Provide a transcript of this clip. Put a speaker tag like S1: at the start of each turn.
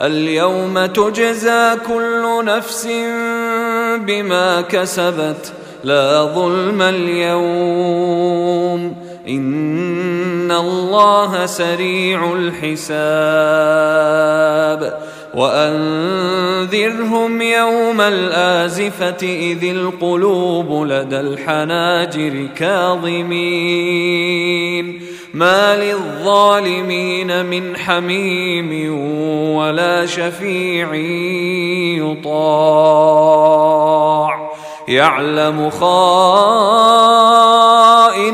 S1: اليوم تجزى كل نفس بما كسبت لا ظلم اليوم ان الله سريع الحساب وانذرهم يوم الازفه اذ القلوب لدى الحناجر كاظمين ما للظالمين من حميم ولا شفيع يطاع يعلم